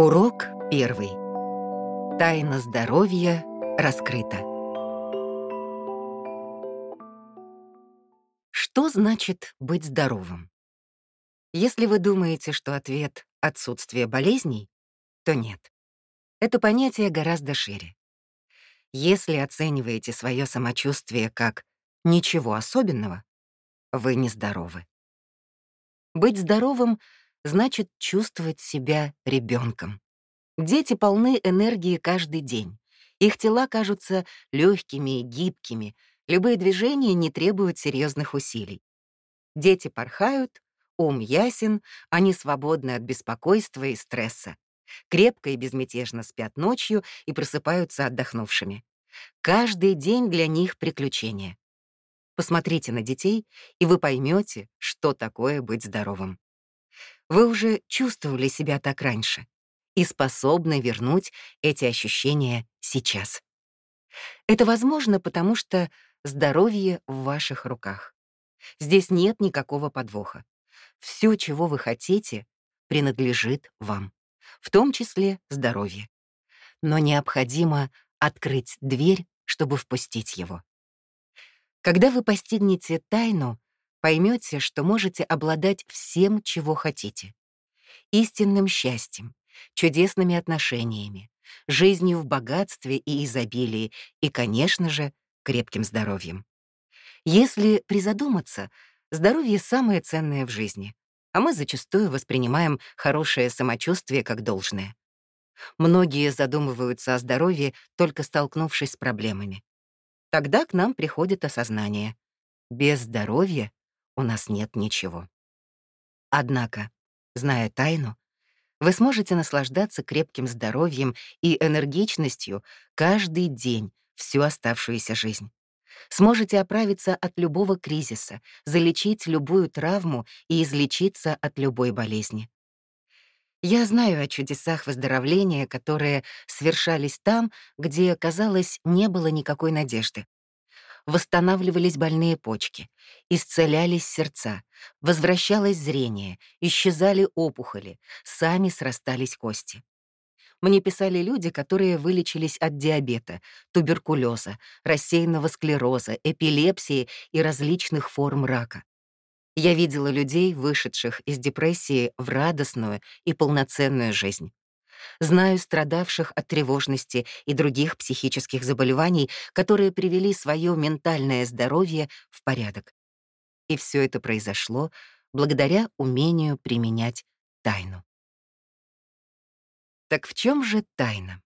Урок первый. Тайна здоровья раскрыта. Что значит быть здоровым? Если вы думаете, что ответ — отсутствие болезней, то нет. Это понятие гораздо шире. Если оцениваете свое самочувствие как «ничего особенного», вы нездоровы. Быть здоровым значит чувствовать себя ребенком. Дети полны энергии каждый день. Их тела кажутся легкими и гибкими, любые движения не требуют серьезных усилий. Дети порхают, ум ясен, они свободны от беспокойства и стресса. Крепко и безмятежно спят ночью и просыпаются отдохнувшими. Каждый день для них приключение. Посмотрите на детей, и вы поймете, что такое быть здоровым. Вы уже чувствовали себя так раньше и способны вернуть эти ощущения сейчас. Это возможно, потому что здоровье в ваших руках. Здесь нет никакого подвоха. Все, чего вы хотите, принадлежит вам, в том числе здоровье. Но необходимо открыть дверь, чтобы впустить его. Когда вы постигнете тайну, поймете, что можете обладать всем, чего хотите. Истинным счастьем, чудесными отношениями, жизнью в богатстве и изобилии и, конечно же, крепким здоровьем. Если призадуматься, здоровье самое ценное в жизни, а мы зачастую воспринимаем хорошее самочувствие как должное. Многие задумываются о здоровье, только столкнувшись с проблемами. Тогда к нам приходит осознание. Без здоровья у нас нет ничего. Однако, зная тайну, вы сможете наслаждаться крепким здоровьем и энергичностью каждый день всю оставшуюся жизнь. Сможете оправиться от любого кризиса, залечить любую травму и излечиться от любой болезни. Я знаю о чудесах выздоровления, которые свершались там, где, казалось, не было никакой надежды восстанавливались больные почки, исцелялись сердца, возвращалось зрение, исчезали опухоли, сами срастались кости. Мне писали люди, которые вылечились от диабета, туберкулеза, рассеянного склероза, эпилепсии и различных форм рака. Я видела людей, вышедших из депрессии в радостную и полноценную жизнь. Знаю страдавших от тревожности и других психических заболеваний, которые привели свое ментальное здоровье в порядок. И все это произошло благодаря умению применять тайну. Так в чем же тайна?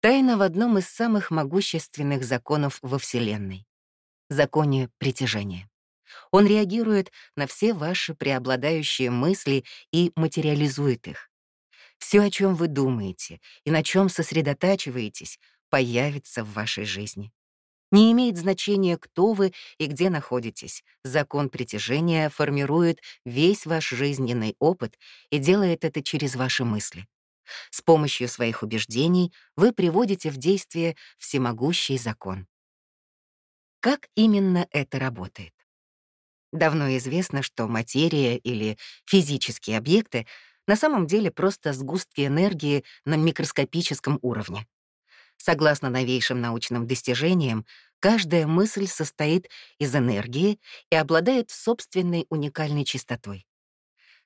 Тайна в одном из самых могущественных законов во Вселенной — законе притяжения. Он реагирует на все ваши преобладающие мысли и материализует их. Все, о чем вы думаете и на чем сосредотачиваетесь, появится в вашей жизни. Не имеет значения, кто вы и где находитесь. Закон притяжения формирует весь ваш жизненный опыт и делает это через ваши мысли. С помощью своих убеждений вы приводите в действие всемогущий закон. Как именно это работает? Давно известно, что материя или физические объекты на самом деле просто сгустки энергии на микроскопическом уровне. Согласно новейшим научным достижениям, каждая мысль состоит из энергии и обладает собственной уникальной частотой.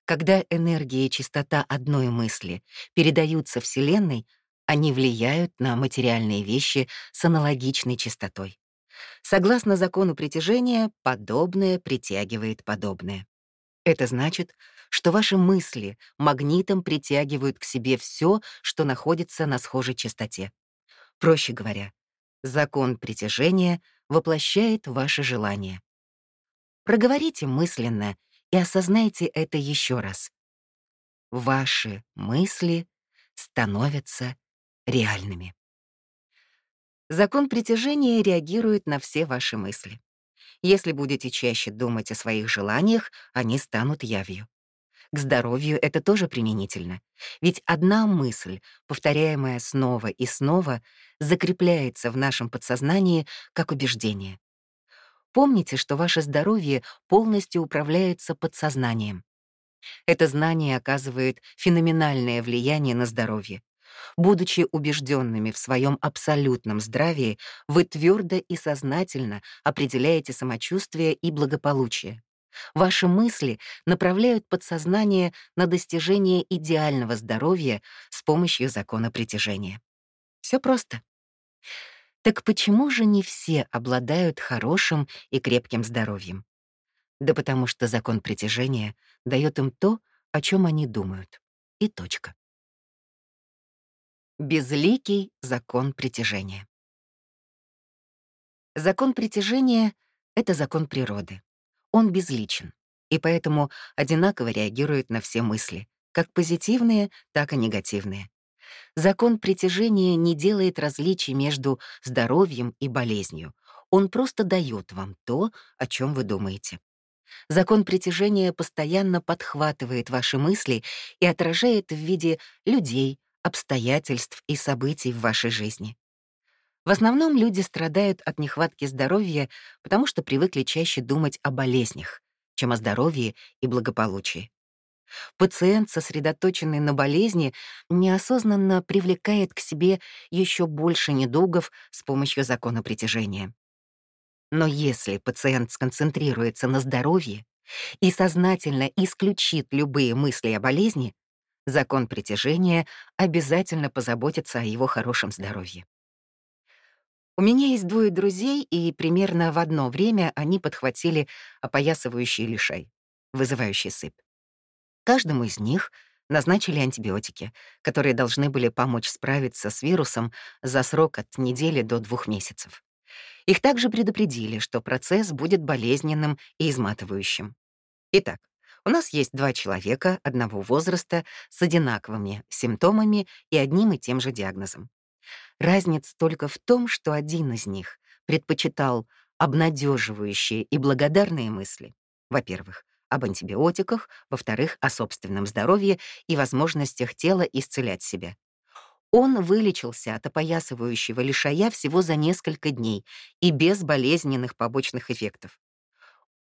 Когда энергия и частота одной мысли передаются Вселенной, они влияют на материальные вещи с аналогичной частотой. Согласно закону притяжения, подобное притягивает подобное. Это значит, что ваши мысли магнитом притягивают к себе все, что находится на схожей частоте. Проще говоря, закон притяжения воплощает ваши желания. Проговорите мысленно и осознайте это еще раз. Ваши мысли становятся реальными. Закон притяжения реагирует на все ваши мысли. Если будете чаще думать о своих желаниях, они станут явью. К здоровью это тоже применительно. Ведь одна мысль, повторяемая снова и снова, закрепляется в нашем подсознании как убеждение. Помните, что ваше здоровье полностью управляется подсознанием. Это знание оказывает феноменальное влияние на здоровье. Будучи убежденными в своем абсолютном здравии, вы твердо и сознательно определяете самочувствие и благополучие. Ваши мысли направляют подсознание на достижение идеального здоровья с помощью закона притяжения. Все просто. Так почему же не все обладают хорошим и крепким здоровьем? Да потому что закон притяжения дает им то, о чем они думают. И точка. Безликий закон притяжения. Закон притяжения — это закон природы. Он безличен, и поэтому одинаково реагирует на все мысли, как позитивные, так и негативные. Закон притяжения не делает различий между здоровьем и болезнью. Он просто дает вам то, о чем вы думаете. Закон притяжения постоянно подхватывает ваши мысли и отражает в виде людей, обстоятельств и событий в вашей жизни. В основном люди страдают от нехватки здоровья, потому что привыкли чаще думать о болезнях, чем о здоровье и благополучии. Пациент, сосредоточенный на болезни, неосознанно привлекает к себе еще больше недугов с помощью закона притяжения. Но если пациент сконцентрируется на здоровье и сознательно исключит любые мысли о болезни, закон притяжения обязательно позаботится о его хорошем здоровье. У меня есть двое друзей, и примерно в одно время они подхватили опоясывающий лишай, вызывающий сыпь. Каждому из них назначили антибиотики, которые должны были помочь справиться с вирусом за срок от недели до двух месяцев. Их также предупредили, что процесс будет болезненным и изматывающим. Итак, у нас есть два человека одного возраста с одинаковыми симптомами и одним и тем же диагнозом. Разница только в том, что один из них предпочитал обнадеживающие и благодарные мысли. Во-первых, об антибиотиках, во-вторых, о собственном здоровье и возможностях тела исцелять себя. Он вылечился от опоясывающего лишая всего за несколько дней и без болезненных побочных эффектов.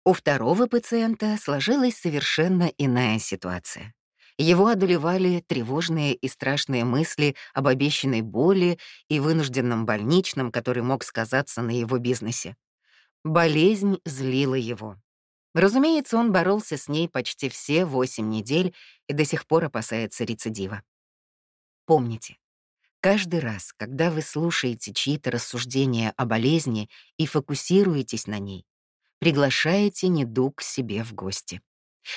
У второго пациента сложилась совершенно иная ситуация. Его одолевали тревожные и страшные мысли об обещанной боли и вынужденном больничном, который мог сказаться на его бизнесе. Болезнь злила его. Разумеется, он боролся с ней почти все восемь недель и до сих пор опасается рецидива. Помните, каждый раз, когда вы слушаете чьи-то рассуждения о болезни и фокусируетесь на ней, приглашаете недуг к себе в гости.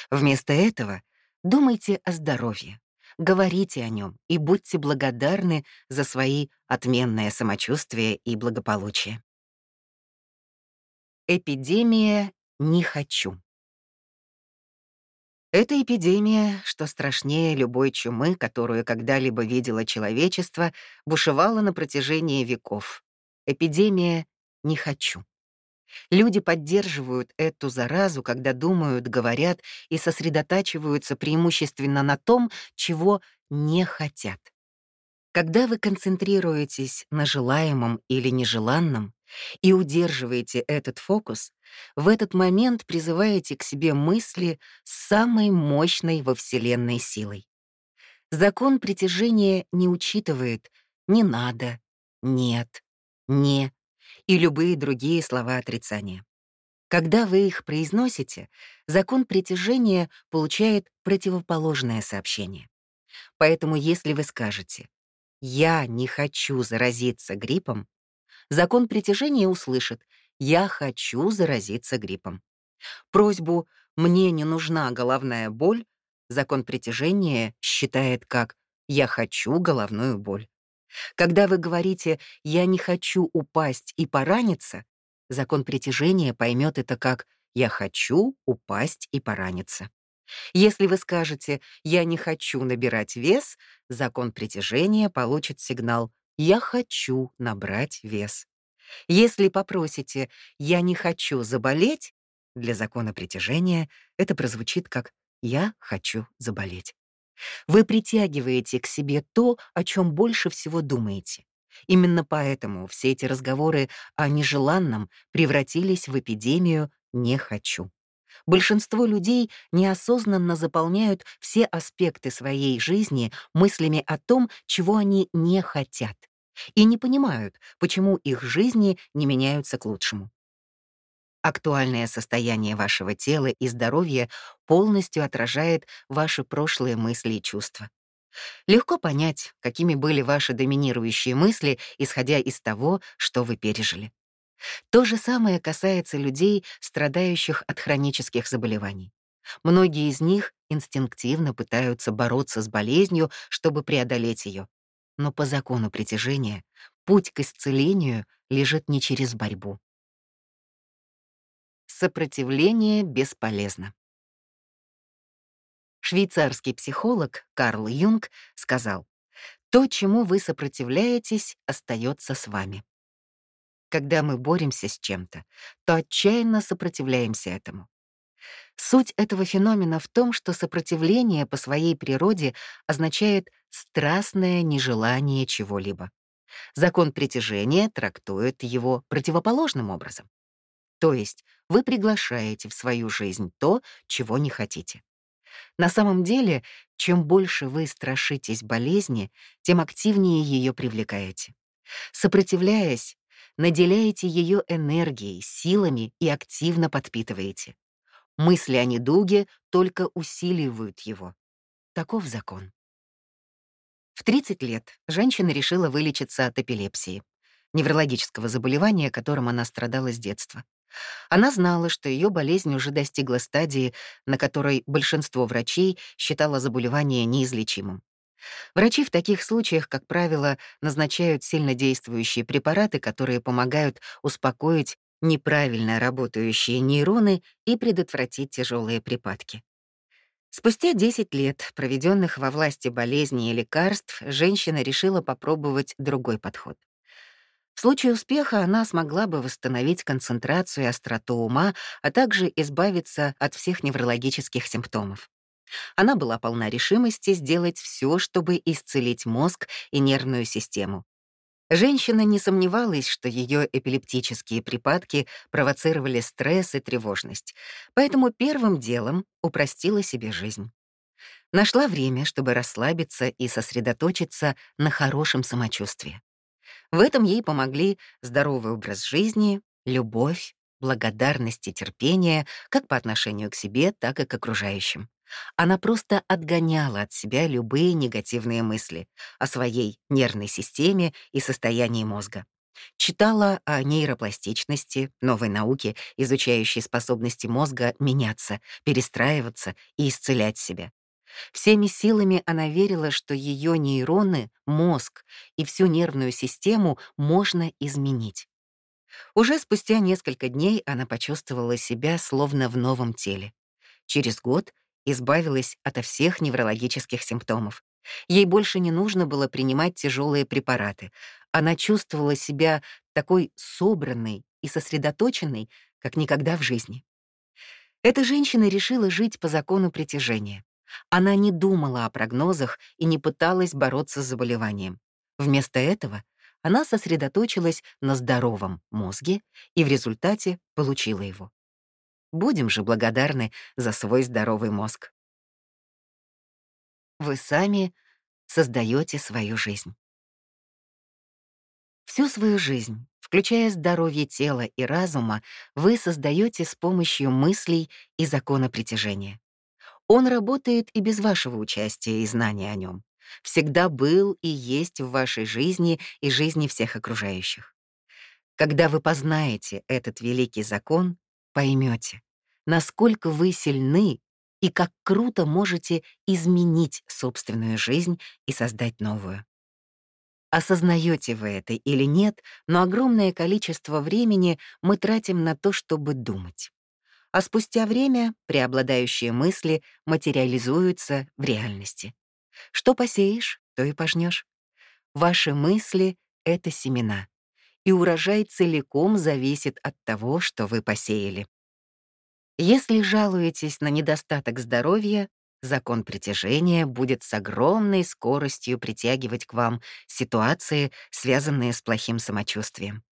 Вместо этого думайте о здоровье, говорите о нем и будьте благодарны за свои отменное самочувствие и благополучие. Эпидемия «Не хочу». Это эпидемия, что страшнее любой чумы, которую когда-либо видело человечество, бушевала на протяжении веков. Эпидемия «не хочу». Люди поддерживают эту заразу, когда думают, говорят и сосредотачиваются преимущественно на том, чего не хотят. Когда вы концентрируетесь на желаемом или нежеланном и удерживаете этот фокус, в этот момент призываете к себе мысли с самой мощной во Вселенной силой. Закон притяжения не учитывает «не надо», «нет», «не» и любые другие слова отрицания. Когда вы их произносите, закон притяжения получает противоположное сообщение. Поэтому если вы скажете «я не хочу заразиться гриппом», закон притяжения услышит «я хочу заразиться гриппом». Просьбу «мне не нужна головная боль» закон притяжения считает как «я хочу головную боль». Когда вы говорите «я не хочу упасть и пораниться», закон притяжения поймет это как «я хочу упасть и пораниться». Если вы скажете «я не хочу набирать вес», закон притяжения получит сигнал «я хочу набрать вес». Если попросите «я не хочу заболеть», для закона притяжения это прозвучит как «я хочу заболеть». Вы притягиваете к себе то, о чем больше всего думаете. Именно поэтому все эти разговоры о нежеланном превратились в эпидемию «не хочу». Большинство людей неосознанно заполняют все аспекты своей жизни мыслями о том, чего они не хотят, и не понимают, почему их жизни не меняются к лучшему. Актуальное состояние вашего тела и здоровья полностью отражает ваши прошлые мысли и чувства. Легко понять, какими были ваши доминирующие мысли, исходя из того, что вы пережили. То же самое касается людей, страдающих от хронических заболеваний. Многие из них инстинктивно пытаются бороться с болезнью, чтобы преодолеть ее. Но по закону притяжения путь к исцелению лежит не через борьбу. Сопротивление бесполезно. Швейцарский психолог Карл Юнг сказал, «То, чему вы сопротивляетесь, остается с вами». Когда мы боремся с чем-то, то отчаянно сопротивляемся этому. Суть этого феномена в том, что сопротивление по своей природе означает страстное нежелание чего-либо. Закон притяжения трактует его противоположным образом. То есть вы приглашаете в свою жизнь то, чего не хотите. На самом деле, чем больше вы страшитесь болезни, тем активнее ее привлекаете. Сопротивляясь, наделяете ее энергией, силами и активно подпитываете. Мысли о недуге только усиливают его. Таков закон. В 30 лет женщина решила вылечиться от эпилепсии, неврологического заболевания, которым она страдала с детства. Она знала, что ее болезнь уже достигла стадии, на которой большинство врачей считало заболевание неизлечимым. Врачи в таких случаях, как правило, назначают сильнодействующие препараты, которые помогают успокоить неправильно работающие нейроны и предотвратить тяжелые припадки. Спустя 10 лет, проведенных во власти болезни и лекарств, женщина решила попробовать другой подход. В случае успеха она смогла бы восстановить концентрацию и остроту ума, а также избавиться от всех неврологических симптомов. Она была полна решимости сделать все, чтобы исцелить мозг и нервную систему. Женщина не сомневалась, что ее эпилептические припадки провоцировали стресс и тревожность, поэтому первым делом упростила себе жизнь. Нашла время, чтобы расслабиться и сосредоточиться на хорошем самочувствии. В этом ей помогли здоровый образ жизни, любовь, благодарность и терпение как по отношению к себе, так и к окружающим. Она просто отгоняла от себя любые негативные мысли о своей нервной системе и состоянии мозга. Читала о нейропластичности, новой науке, изучающей способности мозга меняться, перестраиваться и исцелять себя. Всеми силами она верила, что ее нейроны, мозг и всю нервную систему можно изменить. Уже спустя несколько дней она почувствовала себя словно в новом теле. Через год избавилась ото всех неврологических симптомов. Ей больше не нужно было принимать тяжелые препараты. Она чувствовала себя такой собранной и сосредоточенной, как никогда в жизни. Эта женщина решила жить по закону притяжения. Она не думала о прогнозах и не пыталась бороться с заболеванием. Вместо этого она сосредоточилась на здоровом мозге и в результате получила его. Будем же благодарны за свой здоровый мозг. Вы сами создаете свою жизнь. Всю свою жизнь, включая здоровье тела и разума, вы создаете с помощью мыслей и закона притяжения. Он работает и без вашего участия и знания о нем. Всегда был и есть в вашей жизни и жизни всех окружающих. Когда вы познаете этот великий закон, поймете, насколько вы сильны и как круто можете изменить собственную жизнь и создать новую. Осознаете вы это или нет, но огромное количество времени мы тратим на то, чтобы думать а спустя время преобладающие мысли материализуются в реальности. Что посеешь, то и пожнешь. Ваши мысли — это семена, и урожай целиком зависит от того, что вы посеяли. Если жалуетесь на недостаток здоровья, закон притяжения будет с огромной скоростью притягивать к вам ситуации, связанные с плохим самочувствием.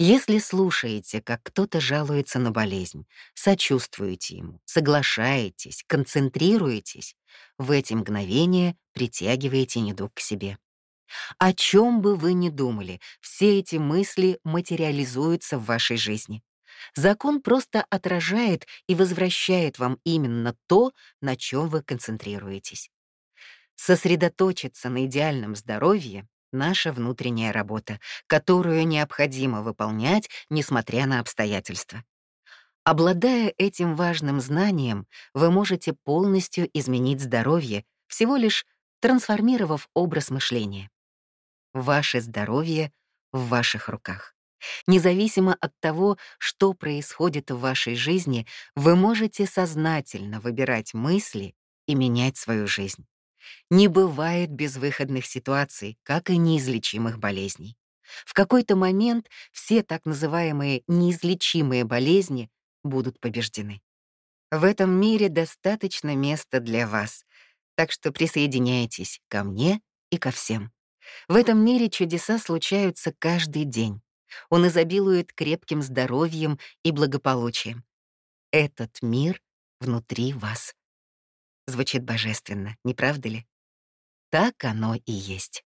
Если слушаете, как кто-то жалуется на болезнь, сочувствуете ему, соглашаетесь, концентрируетесь, в эти мгновения притягиваете недуг к себе. О чем бы вы ни думали, все эти мысли материализуются в вашей жизни. Закон просто отражает и возвращает вам именно то, на чем вы концентрируетесь. Сосредоточиться на идеальном здоровье — наша внутренняя работа, которую необходимо выполнять, несмотря на обстоятельства. Обладая этим важным знанием, вы можете полностью изменить здоровье, всего лишь трансформировав образ мышления. Ваше здоровье в ваших руках. Независимо от того, что происходит в вашей жизни, вы можете сознательно выбирать мысли и менять свою жизнь. Не бывает безвыходных ситуаций, как и неизлечимых болезней. В какой-то момент все так называемые неизлечимые болезни будут побеждены. В этом мире достаточно места для вас, так что присоединяйтесь ко мне и ко всем. В этом мире чудеса случаются каждый день. Он изобилует крепким здоровьем и благополучием. Этот мир внутри вас. Звучит божественно, не правда ли? Так оно и есть.